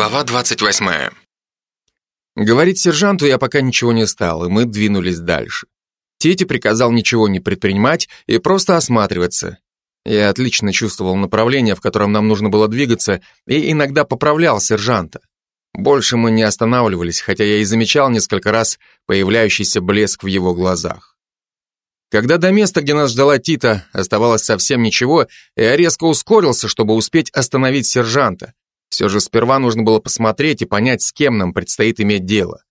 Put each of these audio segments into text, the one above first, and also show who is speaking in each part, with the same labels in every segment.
Speaker 1: Глава 28.
Speaker 2: Говорить сержанту я пока ничего не стал, и мы двинулись дальше. Тити приказал ничего не предпринимать и просто осматриваться. Я отлично чувствовал направление, в котором нам нужно было двигаться, и иногда поправлял сержанта. Больше мы не останавливались, хотя я и замечал несколько раз появляющийся блеск в его глазах. Когда до места, где нас ждала Тита, оставалось совсем ничего, я резко ускорился, чтобы успеть остановить сержанта. Все же сперва нужно было посмотреть и понять, с кем нам предстоит иметь дело.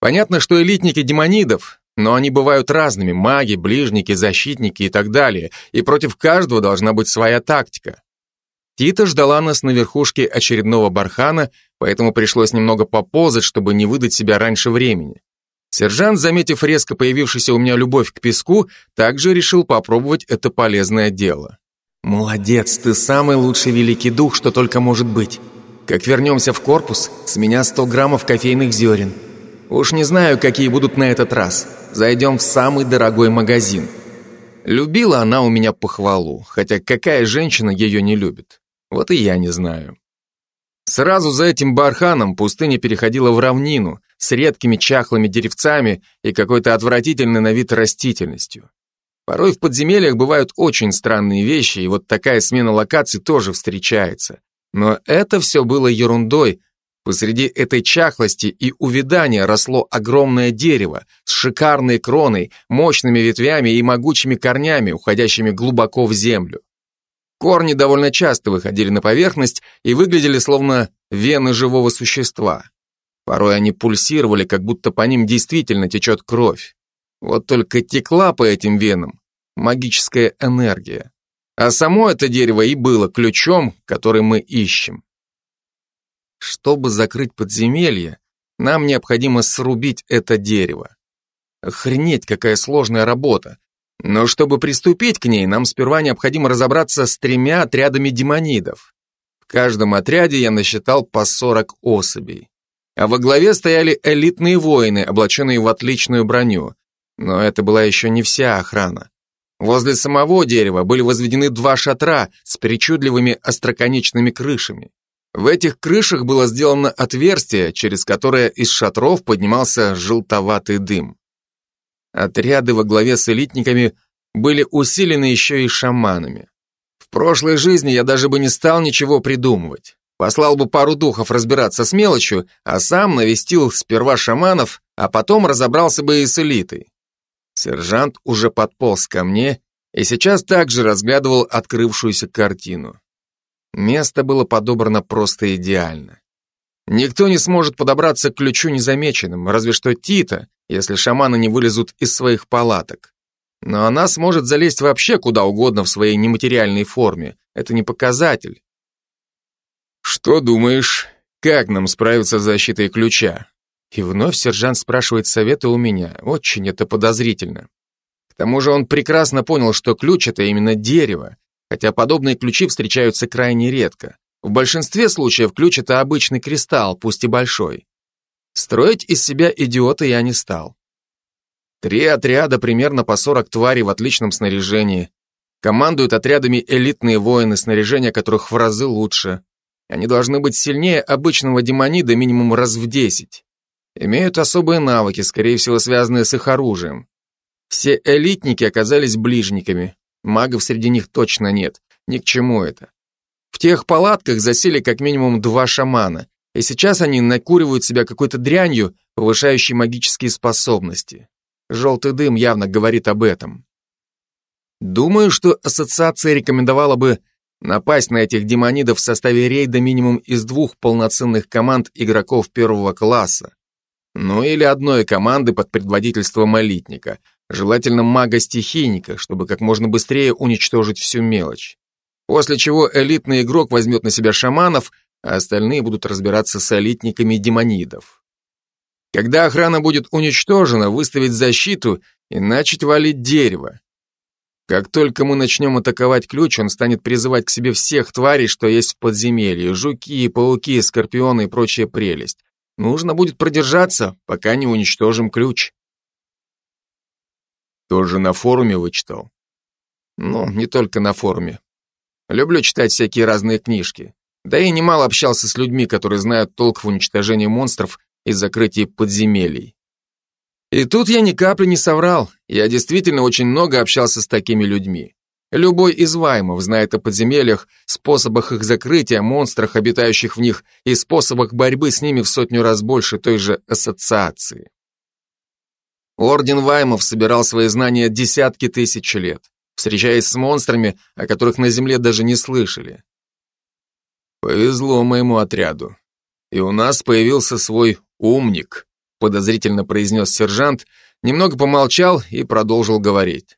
Speaker 2: Понятно, что элитники демонидов, но они бывают разными, маги, ближники, защитники и так далее, и против каждого должна быть своя тактика. Тита ждала нас на верхушке очередного бархана, поэтому пришлось немного поползать, чтобы не выдать себя раньше времени. Сержант, заметив резко появившуюся у меня любовь к песку, также решил попробовать это полезное дело. «Молодец, ты самый лучший великий дух, что только может быть. Как вернемся в корпус, с меня 100 граммов кофейных зерен. Уж не знаю, какие будут на этот раз. Зайдем в самый дорогой магазин. Любила она у меня похвалу, хотя какая женщина ее не любит? Вот и я не знаю. Сразу за этим барханом пустыня переходила в равнину с редкими чахлыми деревцами и какой-то отвратительной на вид растительностью. Порой в подземельях бывают очень странные вещи, и вот такая смена локаций тоже встречается. Но это все было ерундой. Посреди этой чахлости и увядания росло огромное дерево с шикарной кроной, мощными ветвями и могучими корнями, уходящими глубоко в землю. Корни довольно часто выходили на поверхность и выглядели словно вены живого существа. Порой они пульсировали, как будто по ним действительно течет кровь. Вот только текла по этим венам магическая энергия. А само это дерево и было ключом, который мы ищем. Чтобы закрыть подземелье, нам необходимо срубить это дерево. Охренеть, какая сложная работа. Но чтобы приступить к ней, нам сперва необходимо разобраться с тремя отрядами демонидов. В каждом отряде я насчитал по 40 особей. А во главе стояли элитные воины, облаченные в отличную броню. Но это была еще не вся охрана. Возле самого дерева были возведены два шатра с причудливыми остроконечными крышами. В этих крышах было сделано отверстие, через которое из шатров поднимался желтоватый дым. Отряды во главе с элитниками были усилены еще и шаманами. В прошлой жизни я даже бы не стал ничего придумывать. Послал бы пару духов разбираться с мелочью, а сам навестил сперва шаманов, а потом разобрался бы и с элитой. Сержант уже подполз ко мне и сейчас также разглядывал открывшуюся картину. Место было подобрано просто идеально. Никто не сможет подобраться к ключу незамеченным, разве что Тита, если шаманы не вылезут из своих палаток. Но она сможет залезть вообще куда угодно в своей нематериальной форме. Это не показатель. Что думаешь, как нам справиться с защитой ключа? И вновь сержант спрашивает совета у меня. Очень это подозрительно. К тому же он прекрасно понял, что ключ — это именно дерево, хотя подобные ключи встречаются крайне редко. В большинстве случаев ключ — это обычный кристалл, пусть и большой. Строить из себя идиота я не стал. Три отряда, примерно по 40 тварей в отличном снаряжении. Командуют отрядами элитные воины, снаряжение которых в разы лучше. Они должны быть сильнее обычного демонида минимум раз в 10. Имеют особые навыки, скорее всего, связанные с их оружием. Все элитники оказались ближниками. Магов среди них точно нет. Ни к чему это. В тех палатках засели как минимум два шамана, и сейчас они накуривают себя какой-то дрянью, повышающей магические способности. Желтый дым явно говорит об этом. Думаю, что ассоциация рекомендовала бы напасть на этих демонидов в составе рейда минимум из двух полноценных команд игроков первого класса. Ну или одной команды под предводительством элитника, желательно мага-стихийника, чтобы как можно быстрее уничтожить всю мелочь. После чего элитный игрок возьмет на себя шаманов, а остальные будут разбираться с элитниками демонидов. Когда охрана будет уничтожена, выставить защиту и начать валить дерево. Как только мы начнем атаковать ключ, он станет призывать к себе всех тварей, что есть в подземелье, жуки, пауки, скорпионы и прочая прелесть. Нужно будет продержаться, пока не уничтожим ключ. Тоже на форуме вычитал? Ну, не только на форуме. Люблю читать всякие разные книжки. Да и немало общался с людьми, которые знают толк в уничтожении монстров и закрытии подземелий. И тут я ни капли не соврал, я действительно очень много общался с такими людьми. Любой из ваймов знает о подземельях, способах их закрытия, монстрах, обитающих в них, и способах борьбы с ними в сотню раз больше той же ассоциации. Орден ваймов собирал свои знания десятки тысяч лет, встречаясь с монстрами, о которых на Земле даже не слышали. Повезло моему отряду. И у нас появился свой умник, подозрительно произнес сержант, немного помолчал и продолжил говорить.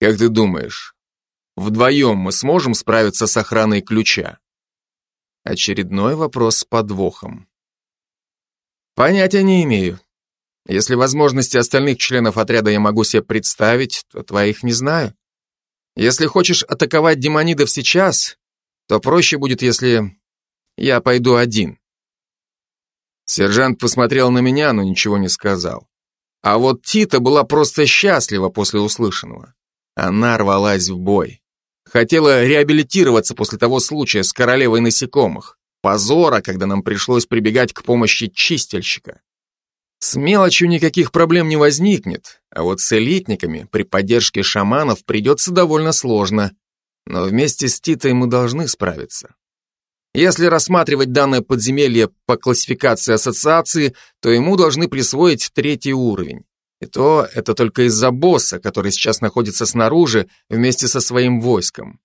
Speaker 2: Как ты думаешь, вдвоем мы сможем справиться с охраной ключа? Очередной вопрос с подвохом. Понятия не имею. Если возможности остальных членов отряда я могу себе представить, то твоих не знаю. Если хочешь атаковать демонидов сейчас, то проще будет, если я пойду один. Сержант посмотрел на меня, но ничего не сказал. А вот Тита была просто счастлива после услышанного. Она рвалась в бой. Хотела реабилитироваться после того случая с королевой насекомых. Позора, когда нам пришлось прибегать к помощи чистильщика. С мелочью никаких проблем не возникнет, а вот с элитниками при поддержке шаманов придется довольно сложно но вместе с Титой мы должны справиться. Если рассматривать данное подземелье по классификации ассоциации, то ему должны присвоить третий уровень. И то это только из-за босса, который сейчас находится снаружи вместе со своим войском.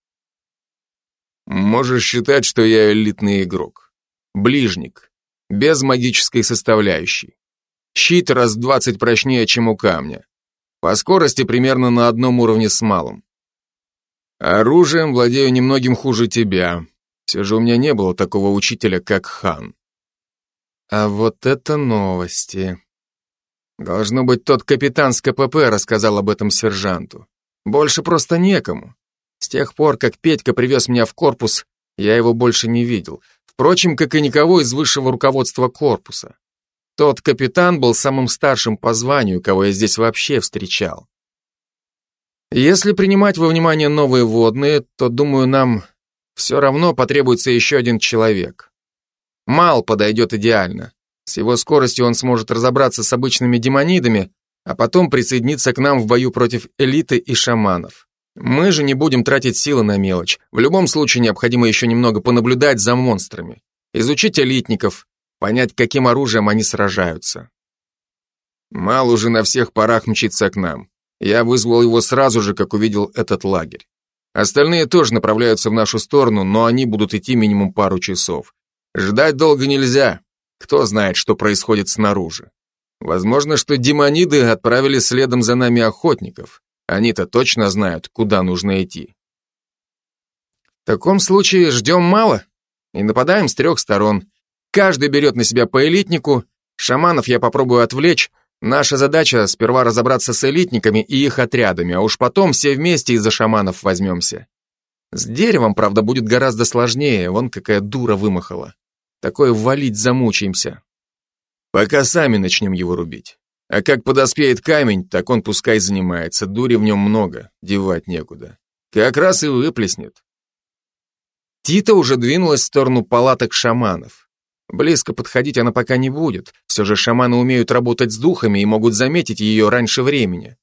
Speaker 2: Можешь считать, что я элитный игрок. Ближник. Без магической составляющей. Щит раз в 20 прочнее, чем у камня. По скорости примерно на одном уровне с малым. Оружием владею немногим хуже тебя. Все же у меня не было такого учителя, как хан. А вот это новости. Должно быть, тот капитан с КПП рассказал об этом сержанту. Больше просто некому. С тех пор, как Петька привез меня в корпус, я его больше не видел. Впрочем, как и никого из высшего руководства корпуса. Тот капитан был самым старшим по званию, кого я здесь вообще встречал. Если принимать во внимание новые водные, то, думаю, нам все равно потребуется еще один человек. Мал подойдет идеально. С его скоростью он сможет разобраться с обычными демонидами, а потом присоединиться к нам в бою против элиты и шаманов. Мы же не будем тратить силы на мелочь. В любом случае необходимо еще немного понаблюдать за монстрами, изучить элитников, понять, каким оружием они сражаются. Мал уже на всех парах мчится к нам. Я вызвал его сразу же, как увидел этот лагерь. Остальные тоже направляются в нашу сторону, но они будут идти минимум пару часов. Ждать долго нельзя. Кто знает, что происходит снаружи. Возможно, что демониды отправили следом за нами охотников. Они-то точно знают, куда нужно идти. В таком случае ждем мало и нападаем с трех сторон. Каждый берет на себя по элитнику, шаманов я попробую отвлечь, Наша задача сперва разобраться с элитниками и их отрядами, а уж потом все вместе из-за шаманов возьмемся. С деревом, правда, будет гораздо сложнее, вон какая дура вымахала. Такое валить замучаемся. Пока сами начнем его рубить. А как подоспеет камень, так он пускай занимается, дури в нем много, девать некуда. Как раз и выплеснет. Тита уже двинулась в сторону палаток шаманов. Близко подходить она пока не будет, все же шаманы умеют работать с духами и могут заметить ее раньше времени.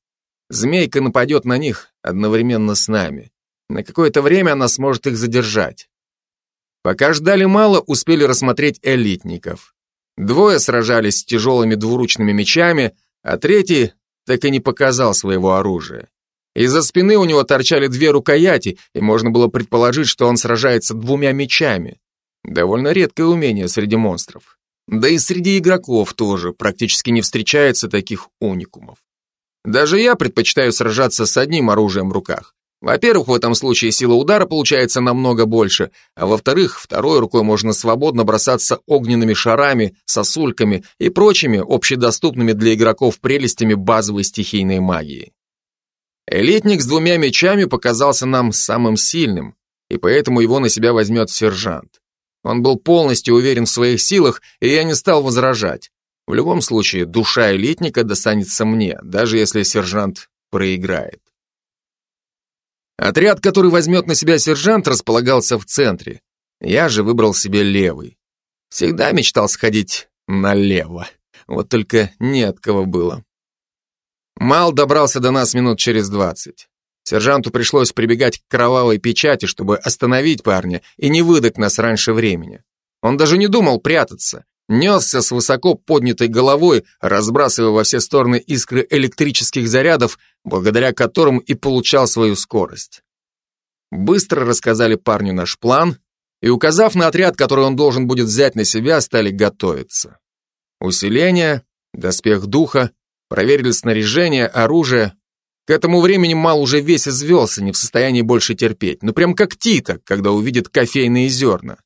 Speaker 2: Змейка нападет на них одновременно с нами. На какое-то время она сможет их задержать. Пока ждали мало, успели рассмотреть элитников. Двое сражались с тяжелыми двуручными мечами, а третий так и не показал своего оружия. Из-за спины у него торчали две рукояти, и можно было предположить, что он сражается двумя мечами. Довольно редкое умение среди монстров. Да и среди игроков тоже практически не встречается таких уникумов. Даже я предпочитаю сражаться с одним оружием в руках. Во-первых, в этом случае сила удара получается намного больше, а во-вторых, второй рукой можно свободно бросаться огненными шарами, сосульками и прочими общедоступными для игроков прелестями базовой стихийной магии. Элитник с двумя мечами показался нам самым сильным, и поэтому его на себя возьмет сержант. Он был полностью уверен в своих силах, и я не стал возражать. В любом случае, душа элитника достанется мне, даже если сержант проиграет. Отряд, который возьмет на себя сержант, располагался в центре. Я же выбрал себе левый. Всегда мечтал сходить налево. Вот только не от кого было. Мал добрался до нас минут через двадцать. Сержанту пришлось прибегать к кровавой печати, чтобы остановить парня и не выдать нас раньше времени. Он даже не думал прятаться. Несся с высоко поднятой головой, разбрасывая во все стороны искры электрических зарядов, благодаря которым и получал свою скорость. Быстро рассказали парню наш план и, указав на отряд, который он должен будет взять на себя, стали готовиться. Усиление, доспех духа, проверили снаряжение, оружие, к этому времени Мал уже весь извелся, не в состоянии больше терпеть. Ну прям как Тита, когда увидит кофейные зерна.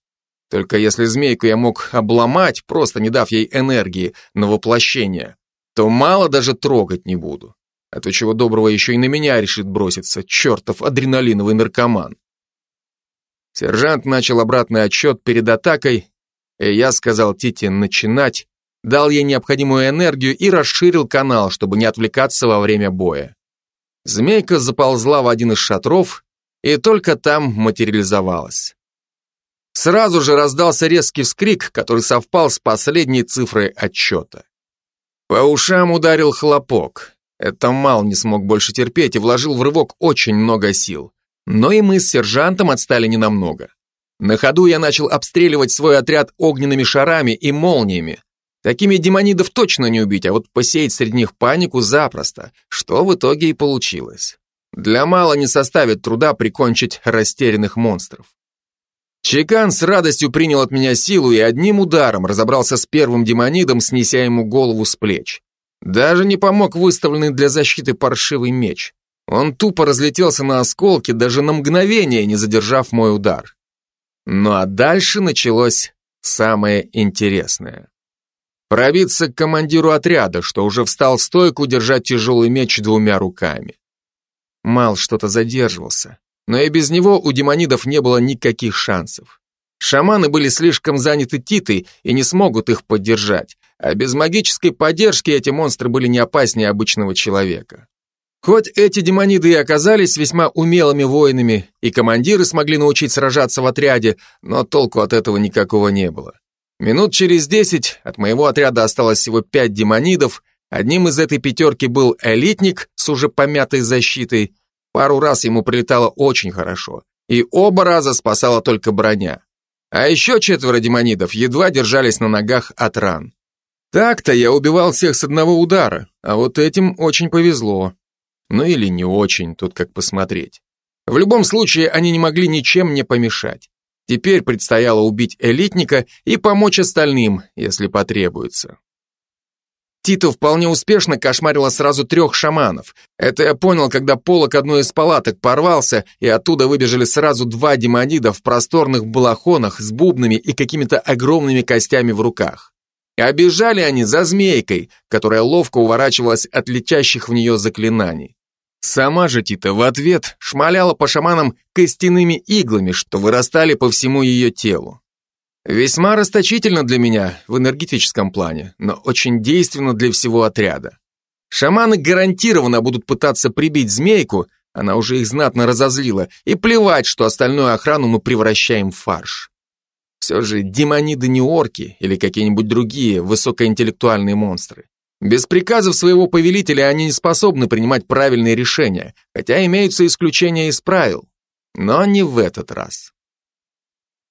Speaker 2: Только если змейку я мог обломать, просто не дав ей энергии на воплощение, то мало даже трогать не буду. А то чего доброго еще и на меня решит броситься, чертов адреналиновый наркоман. Сержант начал обратный отчет перед атакой, и я сказал Тите начинать, дал ей необходимую энергию и расширил канал, чтобы не отвлекаться во время боя. Змейка заползла в один из шатров и только там материализовалась. Сразу же раздался резкий вскрик, который совпал с последней цифрой отчета. По ушам ударил хлопок. Это Мал не смог больше терпеть и вложил в рывок очень много сил. Но и мы с сержантом отстали ненамного. На ходу я начал обстреливать свой отряд огненными шарами и молниями, Такими демонидов точно не убить, а вот посеять среди них панику запросто, что в итоге и получилось. Для мало не составит труда прикончить растерянных монстров. Чекан с радостью принял от меня силу и одним ударом разобрался с первым демонидом, снеся ему голову с плеч. Даже не помог выставленный для защиты паршивый меч. Он тупо разлетелся на осколки, даже на мгновение не задержав мой удар. Ну а дальше началось самое интересное. Пробиться к командиру отряда, что уже встал в стойку держать тяжелый меч двумя руками. Мал что-то задерживался, но и без него у демонидов не было никаких шансов. Шаманы были слишком заняты Титой и не смогут их поддержать, а без магической поддержки эти монстры были не опаснее обычного человека. Хоть эти демониды и оказались весьма умелыми воинами, и командиры смогли научить сражаться в отряде, но толку от этого никакого не было. Минут через десять от моего отряда осталось всего пять демонидов, одним из этой пятерки был элитник с уже помятой защитой, пару раз ему прилетало очень хорошо, и оба раза спасала только броня. А еще четверо демонидов едва держались на ногах от ран. Так-то я убивал всех с одного удара, а вот этим очень повезло. Ну или не очень, тут как посмотреть. В любом случае, они не могли ничем мне помешать. Теперь предстояло убить элитника и помочь остальным, если потребуется. Титу вполне успешно кошмарила сразу трех шаманов. Это я понял, когда полок одной из палаток порвался, и оттуда выбежали сразу два демонида в просторных балахонах с бубнами и какими-то огромными костями в руках. И обижали они за змейкой, которая ловко уворачивалась от летящих в нее заклинаний. Сама же Тита в ответ шмаляла по шаманам костяными иглами, что вырастали по всему ее телу. Весьма расточительно для меня в энергетическом плане, но очень действенно для всего отряда. Шаманы гарантированно будут пытаться прибить змейку, она уже их знатно разозлила, и плевать, что остальную охрану мы превращаем в фарш. Все же демониды не орки или какие-нибудь другие высокоинтеллектуальные монстры. Без приказов своего повелителя они не способны принимать правильные решения, хотя имеются исключения из правил. Но не в этот раз.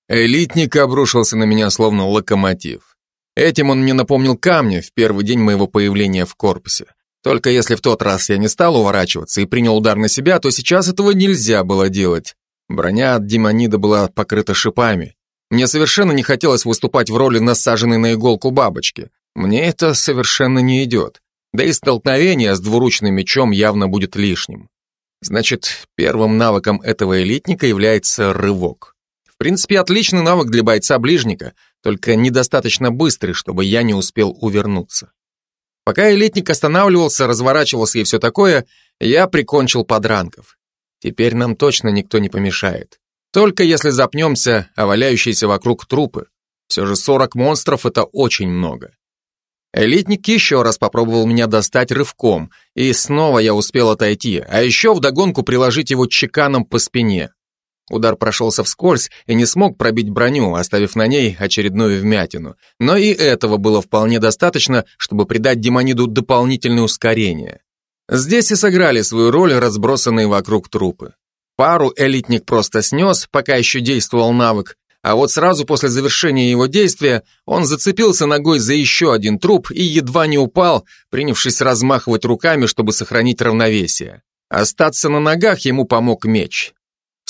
Speaker 2: Элитник обрушился на меня словно локомотив. Этим он мне напомнил камни в первый день моего появления в корпусе. Только если в тот раз я не стал уворачиваться и принял удар на себя, то сейчас этого нельзя было делать. Броня от демонида была покрыта шипами. Мне совершенно не хотелось выступать в роли насаженной на иголку бабочки. Мне это совершенно не идет. Да и столкновение с двуручным мечом явно будет лишним. Значит, первым навыком этого элитника является рывок. В принципе, отличный навык для бойца-ближника, только недостаточно быстрый, чтобы я не успел увернуться. Пока элитник останавливался, разворачивался и все такое, я прикончил подранков. Теперь нам точно никто не помешает. Только если запнемся, а валяющиеся вокруг трупы. Все же 40 монстров — это очень много. Элитник еще раз попробовал меня достать рывком, и снова я успел отойти, а еще вдогонку приложить его чеканом по спине. Удар прошелся вскользь и не смог пробить броню, оставив на ней очередную вмятину. Но и этого было вполне достаточно, чтобы придать демониду дополнительное ускорение. Здесь и сыграли свою роль разбросанные вокруг трупы. Пару элитник просто снес, пока еще действовал навык, а вот сразу после завершения его действия он зацепился ногой за еще один труп и едва не упал, принявшись размахивать руками, чтобы сохранить равновесие. Остаться на ногах ему помог меч.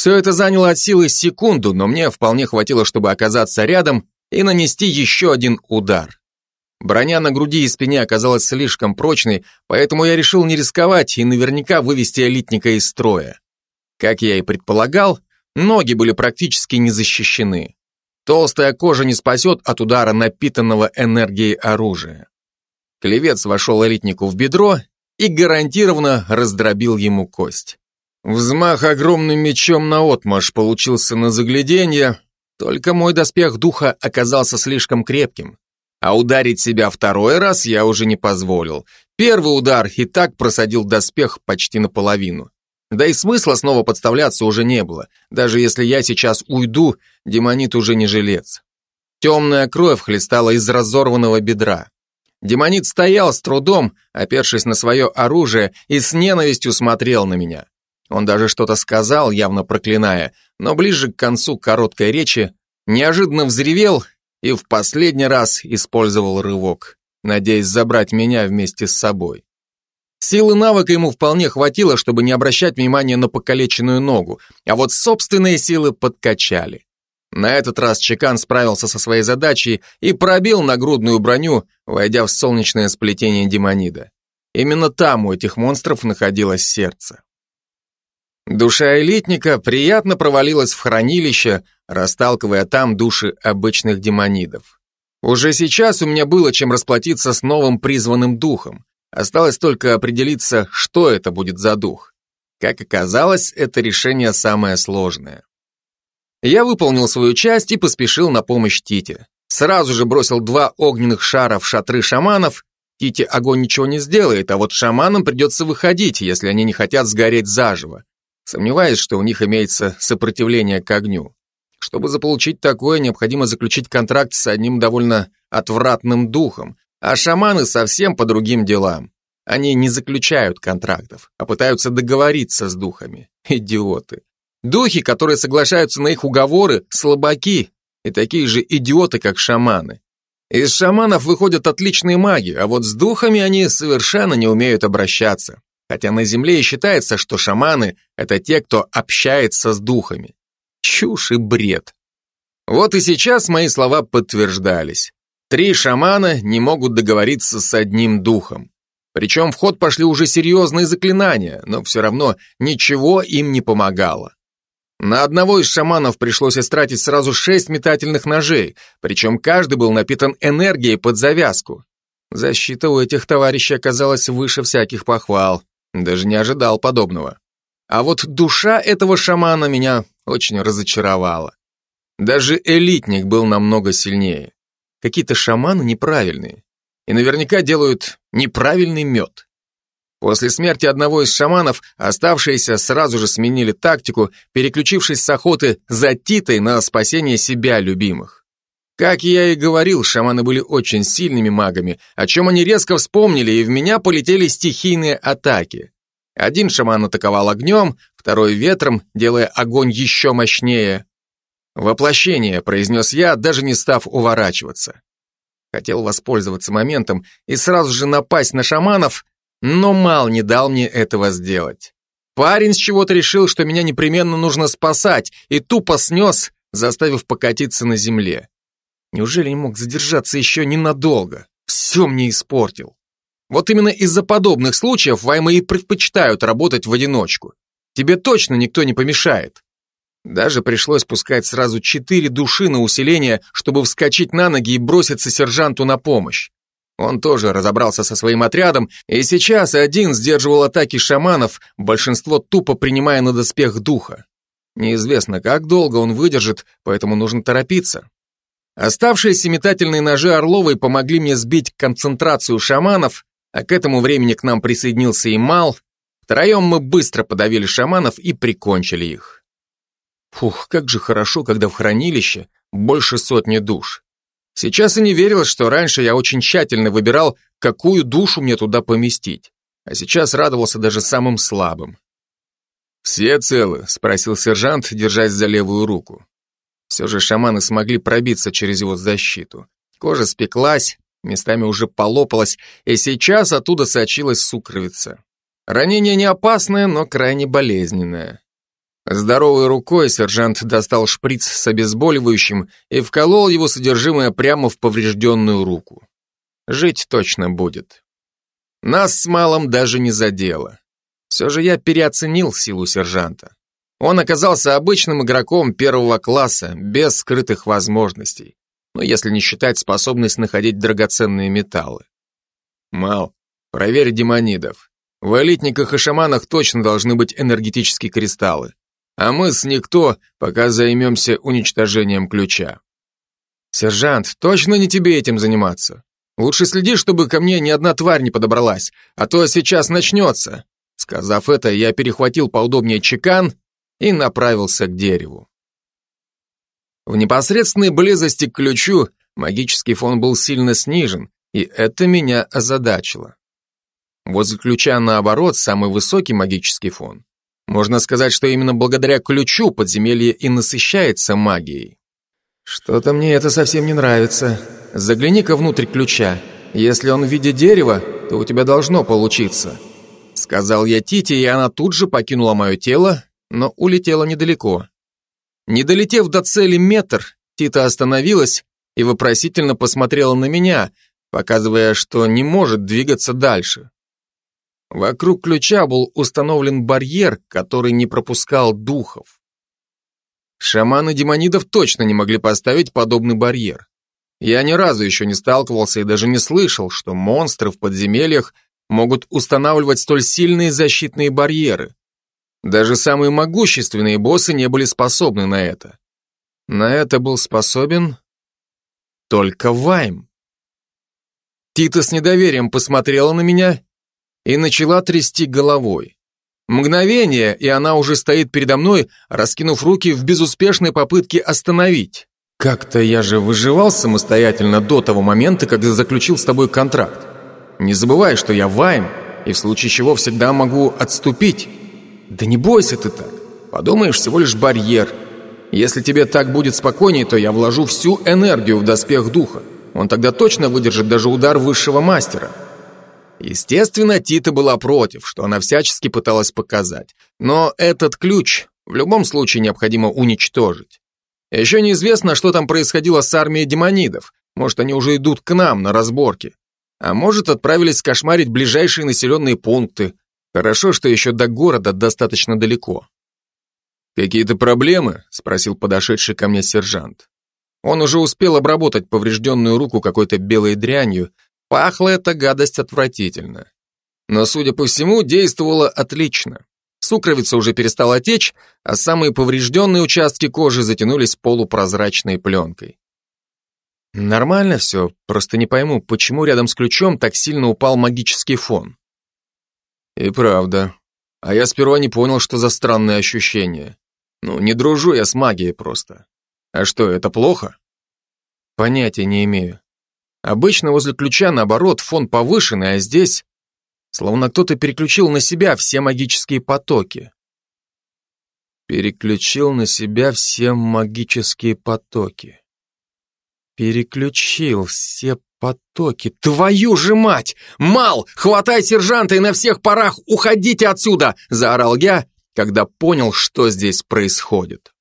Speaker 2: Все это заняло от силы секунду, но мне вполне хватило, чтобы оказаться рядом и нанести еще один удар. Броня на груди и спине оказалась слишком прочной, поэтому я решил не рисковать и наверняка вывести элитника из строя. Как я и предполагал, Ноги были практически не защищены. Толстая кожа не спасет от удара напитанного энергией оружия. Клевец вошел элитнику в бедро и гарантированно раздробил ему кость. Взмах огромным мечом на отмаш получился на загляденье, только мой доспех духа оказался слишком крепким, а ударить себя второй раз я уже не позволил. Первый удар и так просадил доспех почти наполовину. Да и смысла снова подставляться уже не было. Даже если я сейчас уйду, демонит уже не жилец. Темная кровь хлестала из разорванного бедра. Демонит стоял с трудом, опершись на свое оружие, и с ненавистью смотрел на меня. Он даже что-то сказал, явно проклиная, но ближе к концу короткой речи неожиданно взревел и в последний раз использовал рывок, надеясь забрать меня вместе с собой. Силы навыка ему вполне хватило, чтобы не обращать внимания на покалеченную ногу, а вот собственные силы подкачали. На этот раз Чекан справился со своей задачей и пробил нагрудную броню, войдя в солнечное сплетение демонида. Именно там у этих монстров находилось сердце. Душа элитника приятно провалилась в хранилище, расталкивая там души обычных демонидов. Уже сейчас у меня было чем расплатиться с новым призванным духом. Осталось только определиться, что это будет за дух. Как оказалось, это решение самое сложное. Я выполнил свою часть и поспешил на помощь Тите. Сразу же бросил два огненных шара в шатры шаманов. Тите огонь ничего не сделает, а вот шаманам придется выходить, если они не хотят сгореть заживо. Сомневаюсь, что у них имеется сопротивление к огню. Чтобы заполучить такое, необходимо заключить контракт с одним довольно отвратным духом, а шаманы совсем по другим делам. Они не заключают контрактов, а пытаются договориться с духами. Идиоты. Духи, которые соглашаются на их уговоры, слабаки и такие же идиоты, как шаманы. Из шаманов выходят отличные маги, а вот с духами они совершенно не умеют обращаться. Хотя на Земле и считается, что шаманы – это те, кто общается с духами. Чушь и бред. Вот и сейчас мои слова подтверждались. Три шамана не могут договориться с одним духом. Причем в ход пошли уже серьезные заклинания, но все равно ничего им не помогало. На одного из шаманов пришлось истратить сразу шесть метательных ножей, причем каждый был напитан энергией под завязку. Защита у этих товарищей оказалась выше всяких похвал, даже не ожидал подобного. А вот душа этого шамана меня очень разочаровала. Даже элитник был намного сильнее. Какие-то шаманы неправильные. И наверняка делают неправильный мед. После смерти одного из шаманов оставшиеся сразу же сменили тактику, переключившись с охоты за Титой на спасение себя любимых. Как я и говорил, шаманы были очень сильными магами, о чем они резко вспомнили, и в меня полетели стихийные атаки. Один шаман атаковал огнем, второй ветром, делая огонь еще мощнее. «Воплощение», — произнес я, даже не став уворачиваться. Хотел воспользоваться моментом и сразу же напасть на шаманов, но Мал не дал мне этого сделать. Парень с чего-то решил, что меня непременно нужно спасать, и тупо снес, заставив покатиться на земле. Неужели не мог задержаться еще ненадолго? Все мне испортил. Вот именно из-за подобных случаев ваймы и предпочитают работать в одиночку. Тебе точно никто не помешает. Даже пришлось пускать сразу четыре души на усиление, чтобы вскочить на ноги и броситься сержанту на помощь. Он тоже разобрался со своим отрядом, и сейчас один сдерживал атаки шаманов, большинство тупо принимая на доспех духа. Неизвестно, как долго он выдержит, поэтому нужно торопиться. Оставшиеся метательные ножи Орловой помогли мне сбить концентрацию шаманов, а к этому времени к нам присоединился и Мал. Втроем мы быстро подавили шаманов и прикончили их. Фух, как же хорошо, когда в хранилище больше сотни душ. Сейчас и не верилось, что раньше я очень тщательно выбирал, какую душу мне туда поместить, а сейчас радовался даже самым слабым. «Все целы?» — спросил сержант, держась за левую руку. Все же шаманы смогли пробиться через его защиту. Кожа спеклась, местами уже полопалась, и сейчас оттуда сочилась сукровица. Ранение не опасное, но крайне болезненное. Здоровой рукой сержант достал шприц с обезболивающим и вколол его содержимое прямо в поврежденную руку. Жить точно будет. Нас с малым даже не задело. Все же я переоценил силу сержанта. Он оказался обычным игроком первого класса, без скрытых возможностей, ну, если не считать способность находить драгоценные металлы. Мал, проверь демонидов. В элитниках и шаманах точно должны быть энергетические кристаллы. А мы с никто пока займемся уничтожением ключа. Сержант, точно не тебе этим заниматься. Лучше следи, чтобы ко мне ни одна тварь не подобралась, а то сейчас начнется. Сказав это, я перехватил поудобнее чекан и направился к дереву. В непосредственной близости к ключу магический фон был сильно снижен, и это меня озадачило. Возле ключа, наоборот, самый высокий магический фон. Можно сказать, что именно благодаря ключу подземелье и насыщается магией. Что-то мне это совсем не нравится. Загляни-ка внутрь ключа. Если он в виде дерева, то у тебя должно получиться. Сказал я Тите, и она тут же покинула мое тело, но улетела недалеко. Не долетев до цели метр, Тита остановилась и вопросительно посмотрела на меня, показывая, что не может двигаться дальше. Вокруг ключа был установлен барьер, который не пропускал духов. Шаманы демонидов точно не могли поставить подобный барьер. Я ни разу еще не сталкивался и даже не слышал, что монстры в подземельях могут устанавливать столь сильные защитные барьеры. Даже самые могущественные боссы не были способны на это. На это был способен только Вайм. Тита с недоверием посмотрела на меня и начала трясти головой. Мгновение, и она уже стоит передо мной, раскинув руки в безуспешной попытке остановить. Как-то я же выживал самостоятельно до того момента, когда заключил с тобой контракт. Не забывай, что я Вайм, и в случае чего всегда могу отступить. Да не бойся ты так. Подумаешь, всего лишь барьер. Если тебе так будет спокойнее, то я вложу всю энергию в доспех духа. Он тогда точно выдержит даже удар высшего мастера. Естественно, Тита была против, что она всячески пыталась показать. Но этот ключ в любом случае необходимо уничтожить. Еще неизвестно, что там происходило с армией демонидов. Может, они уже идут к нам на разборки. А может, отправились кошмарить ближайшие населенные пункты. Хорошо, что еще до города достаточно далеко. «Какие-то проблемы?» – спросил подошедший ко мне сержант. Он уже успел обработать поврежденную руку какой-то белой дрянью, Пахла эта гадость отвратительно. Но, судя по всему, действовала отлично. Сукровица уже перестала течь, а самые поврежденные участки кожи затянулись полупрозрачной пленкой. Нормально все, просто не пойму, почему рядом с ключом так сильно упал магический фон. И правда. А я сперва не понял, что за странное ощущение. Ну, не дружу я с магией просто. А что, это плохо? Понятия не имею. Обычно возле ключа, наоборот, фон повышенный, а здесь словно кто-то переключил на себя все магические потоки. Переключил на себя все магические потоки. Переключил все потоки. Твою же мать! Мал, хватай сержанта и на всех парах уходите отсюда! Заорал я, когда понял, что здесь происходит.